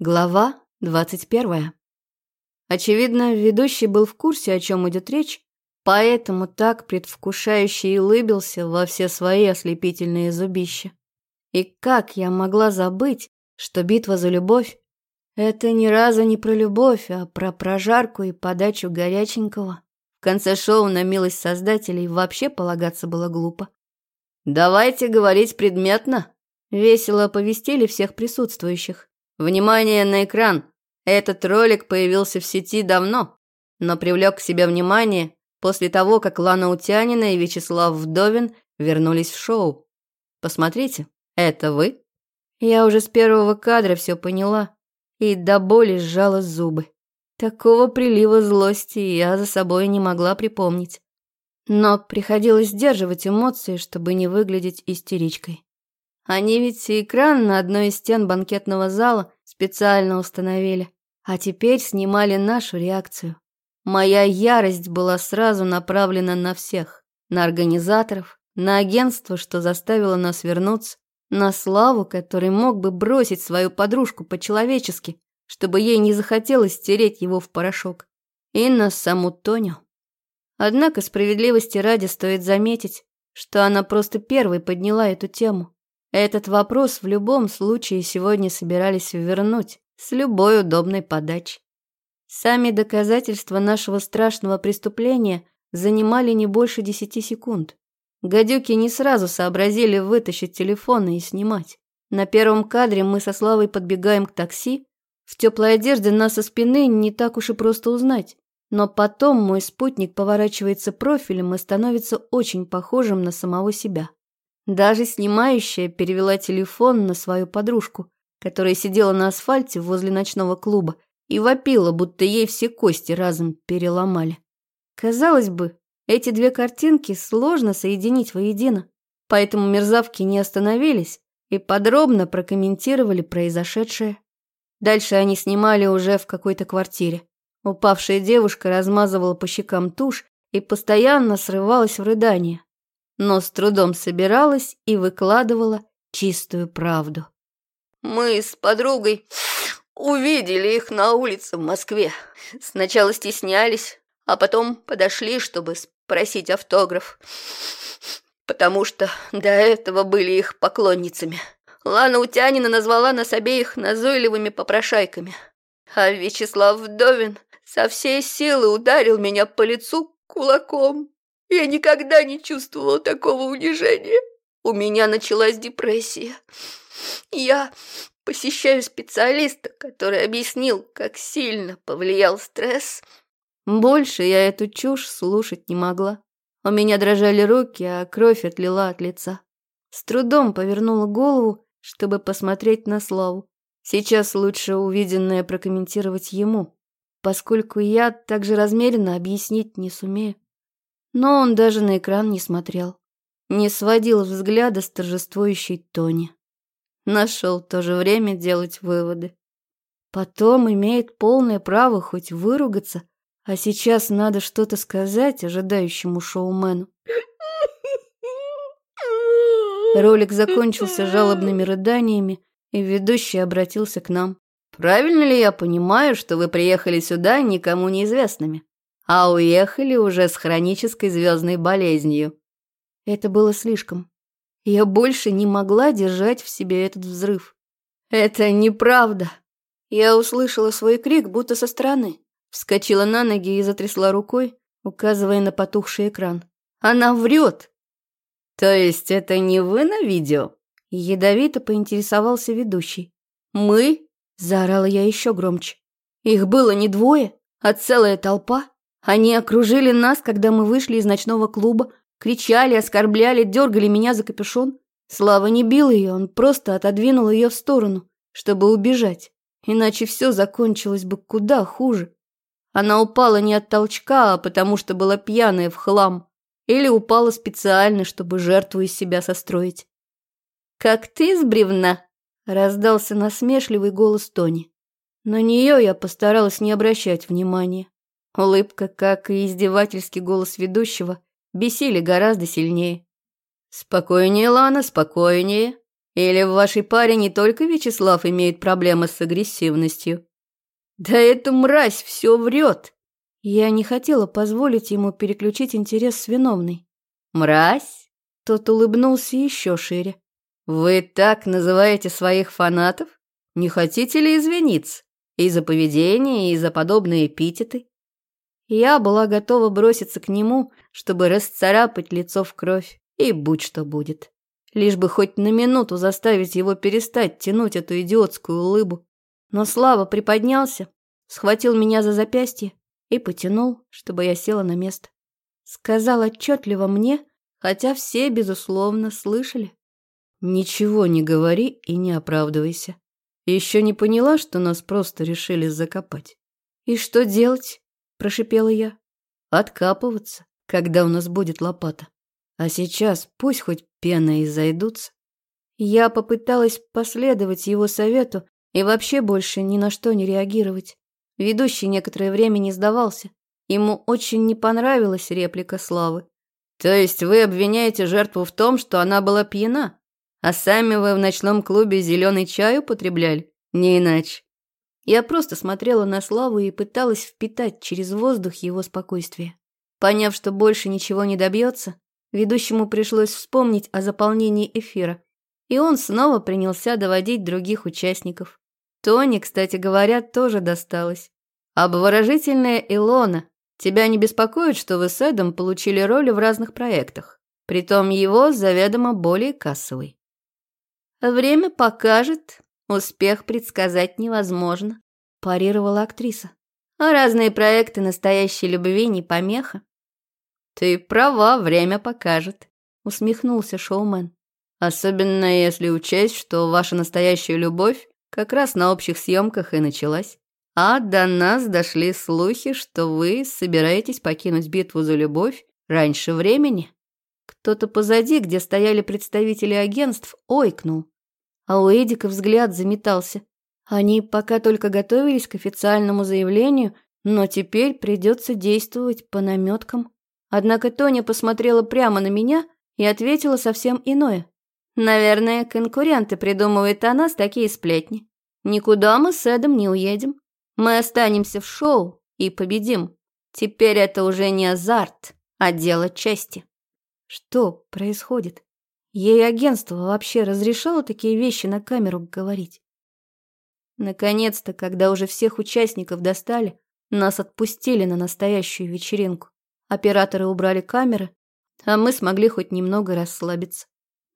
Глава 21. Очевидно, ведущий был в курсе, о чем идет речь, поэтому так предвкушающе и улыбился во все свои ослепительные зубища. И как я могла забыть, что битва за любовь — это ни разу не про любовь, а про прожарку и подачу горяченького. В конце шоу на милость создателей вообще полагаться было глупо. «Давайте говорить предметно», — весело оповестили всех присутствующих. Внимание на экран! Этот ролик появился в сети давно, но привлек к себе внимание после того, как Лана Утянина и Вячеслав Вдовин вернулись в шоу. Посмотрите, это вы? Я уже с первого кадра все поняла и до боли сжала зубы. Такого прилива злости я за собой не могла припомнить. Но приходилось сдерживать эмоции, чтобы не выглядеть истеричкой. Они ведь и экран на одной из стен банкетного зала специально установили, а теперь снимали нашу реакцию. Моя ярость была сразу направлена на всех, на организаторов, на агентство, что заставило нас вернуться, на Славу, который мог бы бросить свою подружку по-человечески, чтобы ей не захотелось стереть его в порошок, и на саму Тоню. Однако справедливости ради стоит заметить, что она просто первой подняла эту тему. Этот вопрос в любом случае сегодня собирались вернуть с любой удобной подачи. Сами доказательства нашего страшного преступления занимали не больше десяти секунд. Гадюки не сразу сообразили вытащить телефоны и снимать. На первом кадре мы со Славой подбегаем к такси. В теплой одежде нас со спины не так уж и просто узнать. Но потом мой спутник поворачивается профилем и становится очень похожим на самого себя. Даже снимающая перевела телефон на свою подружку, которая сидела на асфальте возле ночного клуба и вопила, будто ей все кости разом переломали. Казалось бы, эти две картинки сложно соединить воедино, поэтому мерзавки не остановились и подробно прокомментировали произошедшее. Дальше они снимали уже в какой-то квартире. Упавшая девушка размазывала по щекам тушь и постоянно срывалась в рыдание но с трудом собиралась и выкладывала чистую правду. «Мы с подругой увидели их на улице в Москве. Сначала стеснялись, а потом подошли, чтобы спросить автограф, потому что до этого были их поклонницами. Лана Утянина назвала нас обеих назойливыми попрошайками, а Вячеслав Вдовин со всей силы ударил меня по лицу кулаком. Я никогда не чувствовала такого унижения. У меня началась депрессия. Я посещаю специалиста, который объяснил, как сильно повлиял стресс. Больше я эту чушь слушать не могла. У меня дрожали руки, а кровь отлила от лица. С трудом повернула голову, чтобы посмотреть на Славу. Сейчас лучше увиденное прокомментировать ему, поскольку я также размеренно объяснить не сумею но он даже на экран не смотрел. Не сводил взгляда с торжествующей Тони. Нашел в то же время делать выводы. Потом имеет полное право хоть выругаться, а сейчас надо что-то сказать ожидающему шоумену. Ролик закончился жалобными рыданиями, и ведущий обратился к нам. «Правильно ли я понимаю, что вы приехали сюда никому неизвестными?» а уехали уже с хронической звездной болезнью. Это было слишком. Я больше не могла держать в себе этот взрыв. Это неправда. Я услышала свой крик, будто со стороны. Вскочила на ноги и затрясла рукой, указывая на потухший экран. Она врет. То есть это не вы на видео? Ядовито поинтересовался ведущий. Мы? Заорала я еще громче. Их было не двое, а целая толпа. Они окружили нас, когда мы вышли из ночного клуба, кричали, оскорбляли, дергали меня за капюшон. Слава не бил ее, он просто отодвинул ее в сторону, чтобы убежать. Иначе все закончилось бы куда хуже. Она упала не от толчка, а потому что была пьяная в хлам. Или упала специально, чтобы жертву из себя состроить. «Как ты с бревна?» – раздался насмешливый голос Тони. На нее я постаралась не обращать внимания. Улыбка, как и издевательский голос ведущего, бесили гораздо сильнее. «Спокойнее, Лана, спокойнее. Или в вашей паре не только Вячеслав имеет проблемы с агрессивностью?» «Да эта мразь все врет!» Я не хотела позволить ему переключить интерес с виновной. «Мразь?» Тот улыбнулся еще шире. «Вы так называете своих фанатов? Не хотите ли извиниться? И за поведение, и за подобные эпитеты?» Я была готова броситься к нему, чтобы расцарапать лицо в кровь, и будь что будет. Лишь бы хоть на минуту заставить его перестать тянуть эту идиотскую улыбу. Но Слава приподнялся, схватил меня за запястье и потянул, чтобы я села на место. Сказал отчетливо мне, хотя все, безусловно, слышали. «Ничего не говори и не оправдывайся. Еще не поняла, что нас просто решили закопать. И что делать?» — прошипела я. «Откапываться, когда у нас будет лопата. А сейчас пусть хоть пена и зайдутся». Я попыталась последовать его совету и вообще больше ни на что не реагировать. Ведущий некоторое время не сдавался. Ему очень не понравилась реплика Славы. «То есть вы обвиняете жертву в том, что она была пьяна? А сами вы в ночном клубе зеленый чай употребляли? Не иначе». Я просто смотрела на Славу и пыталась впитать через воздух его спокойствие. Поняв, что больше ничего не добьется, ведущему пришлось вспомнить о заполнении эфира, и он снова принялся доводить других участников. Тони, кстати говоря, тоже досталось. Обворожительная Илона, тебя не беспокоит, что вы с Эдом получили роли в разных проектах, притом его заведомо более кассовый. Время покажет, «Успех предсказать невозможно», – парировала актриса. «А разные проекты настоящей любви не помеха». «Ты права, время покажет», – усмехнулся шоумен. «Особенно если учесть, что ваша настоящая любовь как раз на общих съемках и началась. А до нас дошли слухи, что вы собираетесь покинуть битву за любовь раньше времени». Кто-то позади, где стояли представители агентств, ойкнул а у Эдика взгляд заметался. Они пока только готовились к официальному заявлению, но теперь придется действовать по наметкам. Однако Тоня посмотрела прямо на меня и ответила совсем иное. «Наверное, конкуренты придумывают о нас такие сплетни. Никуда мы с Эдом не уедем. Мы останемся в шоу и победим. Теперь это уже не азарт, а дело чести». «Что происходит?» Ей агентство вообще разрешало такие вещи на камеру говорить? Наконец-то, когда уже всех участников достали, нас отпустили на настоящую вечеринку. Операторы убрали камеры, а мы смогли хоть немного расслабиться.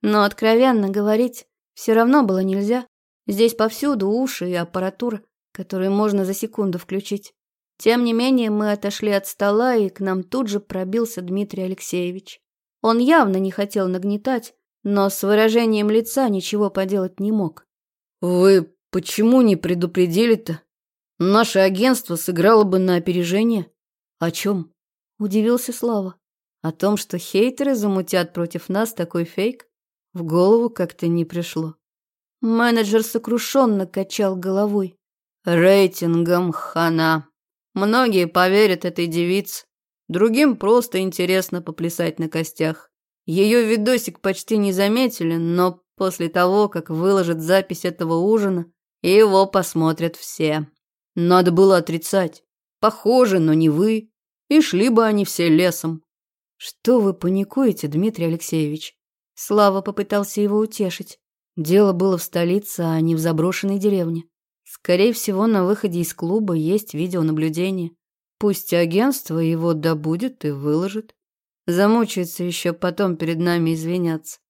Но откровенно говорить все равно было нельзя. Здесь повсюду уши и аппаратура, которую можно за секунду включить. Тем не менее, мы отошли от стола, и к нам тут же пробился Дмитрий Алексеевич. Он явно не хотел нагнетать, но с выражением лица ничего поделать не мог. «Вы почему не предупредили-то? Наше агентство сыграло бы на опережение». «О чем?» – удивился Слава. «О том, что хейтеры замутят против нас такой фейк, в голову как-то не пришло». Менеджер сокрушенно качал головой. «Рейтингом хана. Многие поверят этой девице, другим просто интересно поплясать на костях. Ее видосик почти не заметили, но после того, как выложат запись этого ужина, его посмотрят все. Надо было отрицать. Похоже, но не вы. И шли бы они все лесом. Что вы паникуете, Дмитрий Алексеевич? Слава попытался его утешить. Дело было в столице, а не в заброшенной деревне. Скорее всего, на выходе из клуба есть видеонаблюдение. Пусть агентство его добудет и выложит замучаются еще потом перед нами извиняться.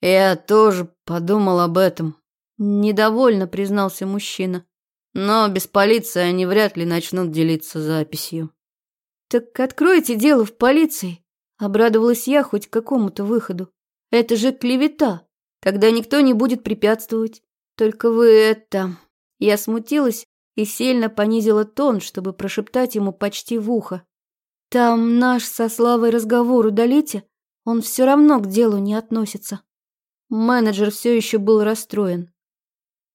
Я тоже подумал об этом. Недовольно признался мужчина. Но без полиции они вряд ли начнут делиться записью. Так откройте дело в полиции. Обрадовалась я хоть к какому-то выходу. Это же клевета. Тогда никто не будет препятствовать. Только вы это... Я смутилась и сильно понизила тон, чтобы прошептать ему почти в ухо. Там наш со Славой разговор удалите, он все равно к делу не относится. Менеджер все еще был расстроен.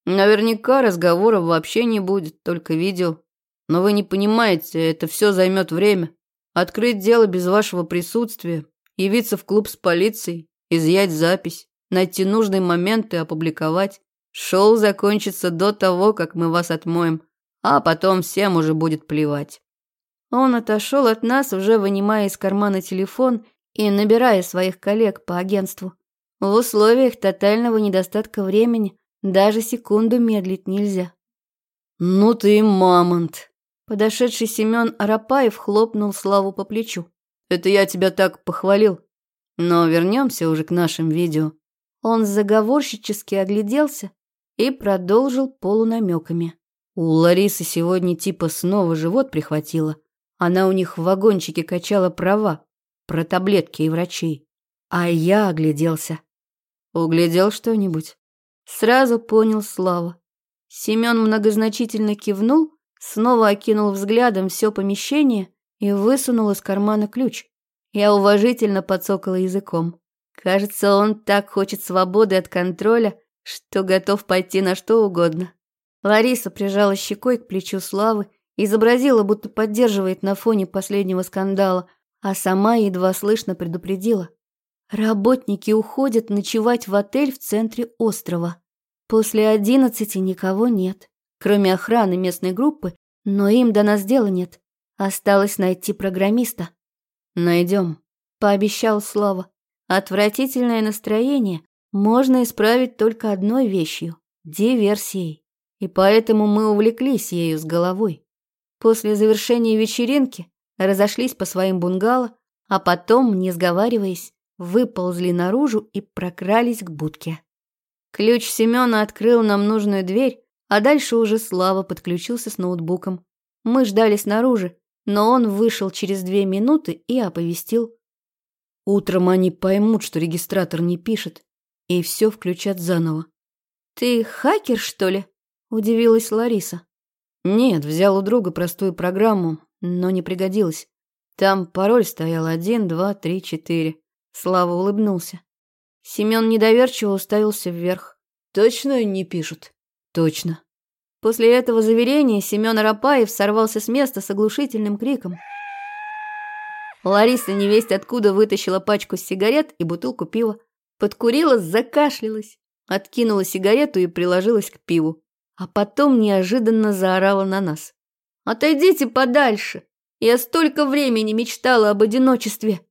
Наверняка разговора вообще не будет, только видео. Но вы не понимаете, это все займет время. Открыть дело без вашего присутствия, явиться в клуб с полицией, изъять запись, найти нужный момент и опубликовать. Шоу закончится до того, как мы вас отмоем, а потом всем уже будет плевать. Он отошел от нас, уже вынимая из кармана телефон и набирая своих коллег по агентству. В условиях тотального недостатка времени даже секунду медлить нельзя. «Ну ты мамонт!» Подошедший Семен Арапаев хлопнул Славу по плечу. «Это я тебя так похвалил. Но вернемся уже к нашим видео». Он заговорщически огляделся и продолжил полунамеками. «У Ларисы сегодня типа снова живот прихватило. Она у них в вагончике качала права про таблетки и врачей. А я огляделся. Углядел что-нибудь? Сразу понял Слава. Семен многозначительно кивнул, снова окинул взглядом все помещение и высунул из кармана ключ. Я уважительно подсокала языком. Кажется, он так хочет свободы от контроля, что готов пойти на что угодно. Лариса прижала щекой к плечу Славы изобразила, будто поддерживает на фоне последнего скандала, а сама едва слышно предупредила. Работники уходят ночевать в отель в центре острова. После одиннадцати никого нет, кроме охраны местной группы, но им до нас дела нет. Осталось найти программиста. Найдем, пообещал Слава. Отвратительное настроение можно исправить только одной вещью – диверсией. И поэтому мы увлеклись ею с головой. После завершения вечеринки разошлись по своим бунгало, а потом, не сговариваясь, выползли наружу и прокрались к будке. Ключ Семёна открыл нам нужную дверь, а дальше уже Слава подключился с ноутбуком. Мы ждали снаружи, но он вышел через две минуты и оповестил. Утром они поймут, что регистратор не пишет, и все включат заново. «Ты хакер, что ли?» – удивилась Лариса. Нет, взял у друга простую программу, но не пригодилась. Там пароль стоял один, два, три, четыре. Слава улыбнулся. Семён недоверчиво уставился вверх. Точно не пишут. Точно. После этого заверения Семён Арапаев сорвался с места с оглушительным криком. Лариса невесть откуда вытащила пачку сигарет и бутылку пива. Подкурила, закашлялась, откинула сигарету и приложилась к пиву а потом неожиданно заорала на нас. «Отойдите подальше! Я столько времени мечтала об одиночестве!»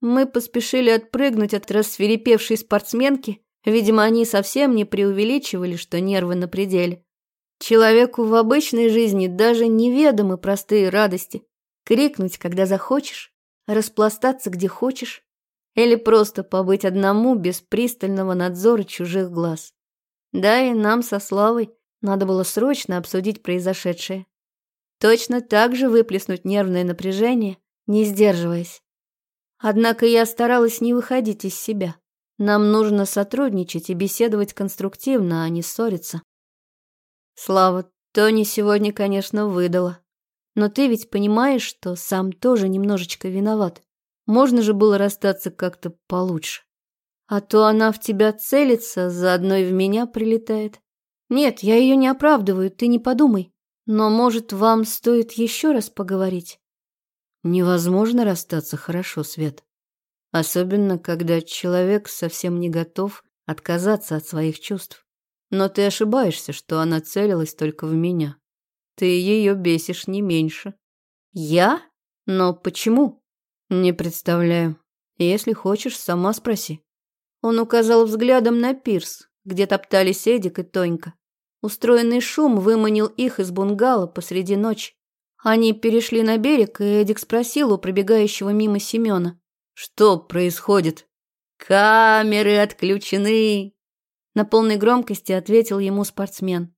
Мы поспешили отпрыгнуть от рассверепевшей спортсменки. Видимо, они совсем не преувеличивали, что нервы на пределе. Человеку в обычной жизни даже неведомы простые радости. Крикнуть, когда захочешь, распластаться, где хочешь, или просто побыть одному без пристального надзора чужих глаз. Да, и нам со Славой надо было срочно обсудить произошедшее. Точно так же выплеснуть нервное напряжение, не сдерживаясь. Однако я старалась не выходить из себя. Нам нужно сотрудничать и беседовать конструктивно, а не ссориться. Слава, Тони сегодня, конечно, выдала. Но ты ведь понимаешь, что сам тоже немножечко виноват. Можно же было расстаться как-то получше. А то она в тебя целится, заодно и в меня прилетает. Нет, я ее не оправдываю, ты не подумай. Но, может, вам стоит еще раз поговорить? Невозможно расстаться хорошо, Свет. Особенно, когда человек совсем не готов отказаться от своих чувств. Но ты ошибаешься, что она целилась только в меня. Ты ее бесишь не меньше. Я? Но почему? Не представляю. Если хочешь, сама спроси. Он указал взглядом на пирс, где топтались Эдик и Тонька. Устроенный шум выманил их из бунгало посреди ночи. Они перешли на берег, и Эдик спросил у пробегающего мимо Семена. «Что происходит?» «Камеры отключены!» На полной громкости ответил ему спортсмен.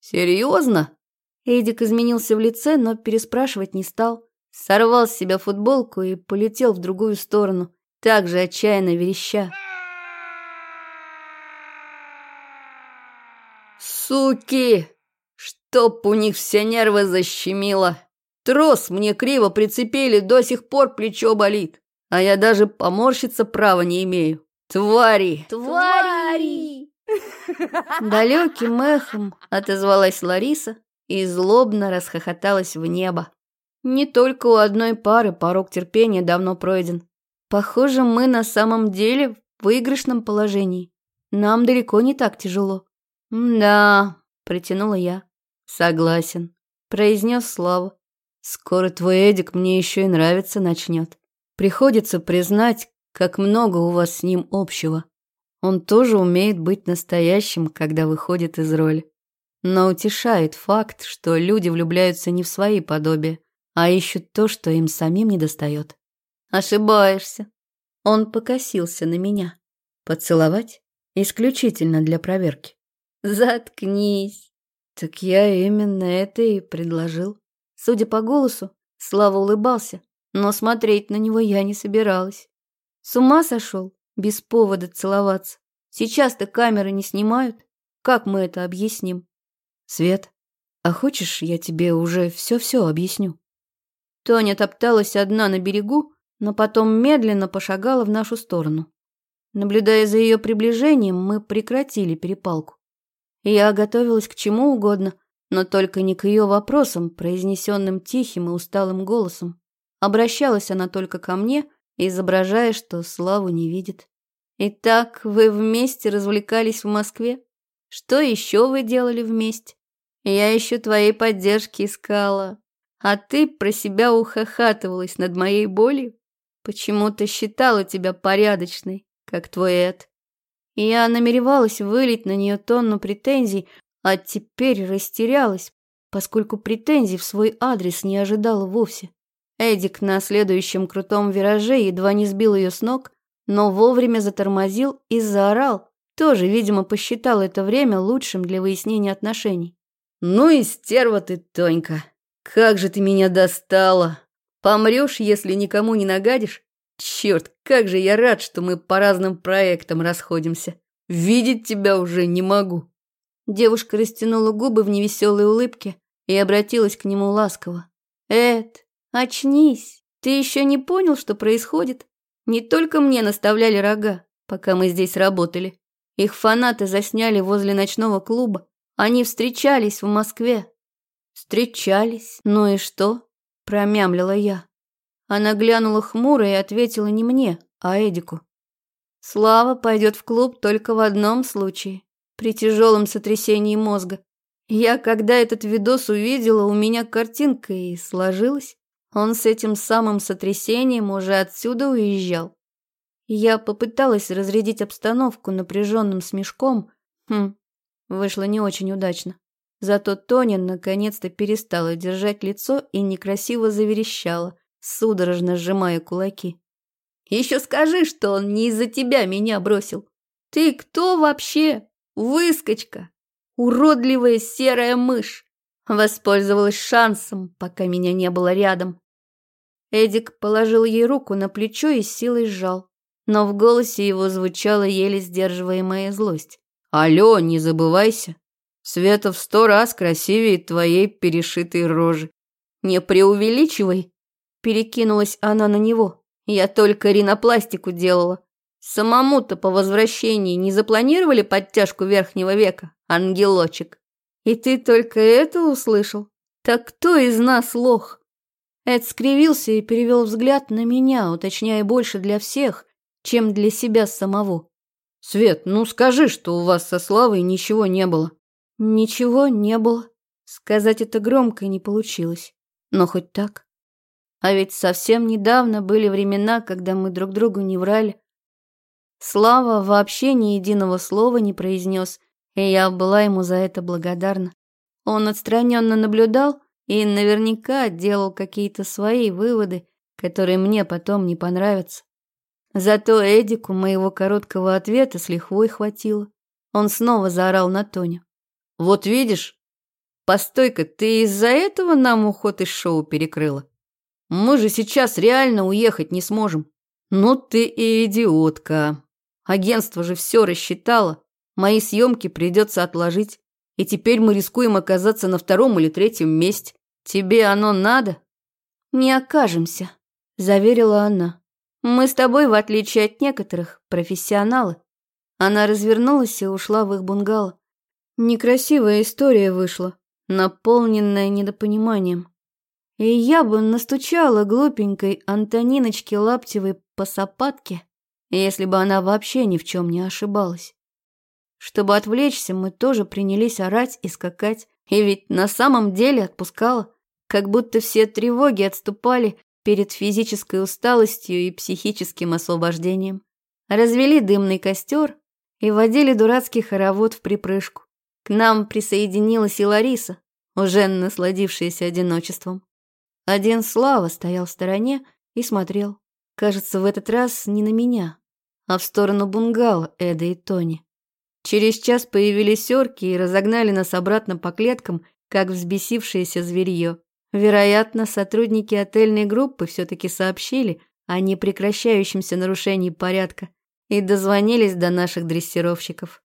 «Серьезно?» Эдик изменился в лице, но переспрашивать не стал. Сорвал с себя футболку и полетел в другую сторону, также отчаянно вереща. Суки! Чтоб у них все нервы защемило. Трос мне криво прицепили, до сих пор плечо болит. А я даже поморщиться права не имею. Твари! Твари! Далеким эхом отозвалась Лариса и злобно расхохоталась в небо. Не только у одной пары порог терпения давно пройден. Похоже, мы на самом деле в выигрышном положении. Нам далеко не так тяжело. «Да», — протянула я. «Согласен», — произнес Слава. «Скоро твой Эдик мне еще и нравится начнет. Приходится признать, как много у вас с ним общего. Он тоже умеет быть настоящим, когда выходит из роли. Но утешает факт, что люди влюбляются не в свои подобия, а ищут то, что им самим недостает». «Ошибаешься». Он покосился на меня. «Поцеловать?» «Исключительно для проверки». «Заткнись!» «Так я именно это и предложил». Судя по голосу, Слава улыбался, но смотреть на него я не собиралась. С ума сошел? Без повода целоваться. Сейчас-то камеры не снимают. Как мы это объясним? Свет, а хочешь, я тебе уже все-все объясню? Тоня топталась одна на берегу, но потом медленно пошагала в нашу сторону. Наблюдая за ее приближением, мы прекратили перепалку. Я готовилась к чему угодно, но только не к ее вопросам, произнесенным тихим и усталым голосом. Обращалась она только ко мне, изображая, что Славу не видит. «Итак, вы вместе развлекались в Москве? Что еще вы делали вместе? Я еще твоей поддержки искала, а ты про себя ухахатывалась над моей болью. Почему-то считала тебя порядочной, как твой Эд. Я намеревалась вылить на нее тонну претензий, а теперь растерялась, поскольку претензий в свой адрес не ожидала вовсе. Эдик на следующем крутом вираже едва не сбил ее с ног, но вовремя затормозил и заорал. Тоже, видимо, посчитал это время лучшим для выяснения отношений. «Ну и стерва ты, Тонька! Как же ты меня достала! Помрешь, если никому не нагадишь, Черт, как же я рад, что мы по разным проектам расходимся. Видеть тебя уже не могу. Девушка растянула губы в невеселой улыбке и обратилась к нему ласково. Эд, очнись. Ты еще не понял, что происходит? Не только мне наставляли рога, пока мы здесь работали. Их фанаты засняли возле ночного клуба. Они встречались в Москве. Встречались. Ну и что? Промямлила я. Она глянула хмуро и ответила не мне, а Эдику. Слава пойдет в клуб только в одном случае, при тяжелом сотрясении мозга. Я, когда этот видос увидела, у меня картинка и сложилась. Он с этим самым сотрясением уже отсюда уезжал. Я попыталась разрядить обстановку напряженным смешком. Хм, вышло не очень удачно. Зато Тоня наконец-то перестала держать лицо и некрасиво заверещала – судорожно сжимая кулаки. «Еще скажи, что он не из-за тебя меня бросил. Ты кто вообще? Выскочка! Уродливая серая мышь!» Воспользовалась шансом, пока меня не было рядом. Эдик положил ей руку на плечо и силой сжал, но в голосе его звучала еле сдерживаемая злость. «Алло, не забывайся! Света в сто раз красивее твоей перешитой рожи! Не преувеличивай!» Перекинулась она на него. Я только ринопластику делала. Самому-то по возвращении не запланировали подтяжку верхнего века, ангелочек? И ты только это услышал? Так кто из нас лох? Эд скривился и перевел взгляд на меня, уточняя больше для всех, чем для себя самого. «Свет, ну скажи, что у вас со Славой ничего не было». «Ничего не было». Сказать это громко не получилось. Но хоть так. А ведь совсем недавно были времена, когда мы друг другу не врали. Слава вообще ни единого слова не произнес, и я была ему за это благодарна. Он отстраненно наблюдал и наверняка делал какие-то свои выводы, которые мне потом не понравятся. Зато Эдику моего короткого ответа с лихвой хватило. Он снова заорал на Тоню. «Вот видишь, постой-ка, ты из-за этого нам уход из шоу перекрыла?» Мы же сейчас реально уехать не сможем. Ну ты и идиотка. Агентство же все рассчитало. Мои съемки придется отложить. И теперь мы рискуем оказаться на втором или третьем месте. Тебе оно надо? Не окажемся, заверила она. Мы с тобой, в отличие от некоторых, профессионалы. Она развернулась и ушла в их бунгало. Некрасивая история вышла, наполненная недопониманием и я бы настучала глупенькой Антониночке Лаптевой по сапатке, если бы она вообще ни в чем не ошибалась. Чтобы отвлечься, мы тоже принялись орать и скакать, и ведь на самом деле отпускала, как будто все тревоги отступали перед физической усталостью и психическим освобождением. Развели дымный костер и водили дурацкий хоровод в припрыжку. К нам присоединилась и Лариса, уже насладившаяся одиночеством. Один Слава стоял в стороне и смотрел. Кажется, в этот раз не на меня, а в сторону бунгало Эда и Тони. Через час появились орки и разогнали нас обратно по клеткам, как взбесившееся зверье. Вероятно, сотрудники отельной группы все-таки сообщили о непрекращающемся нарушении порядка и дозвонились до наших дрессировщиков.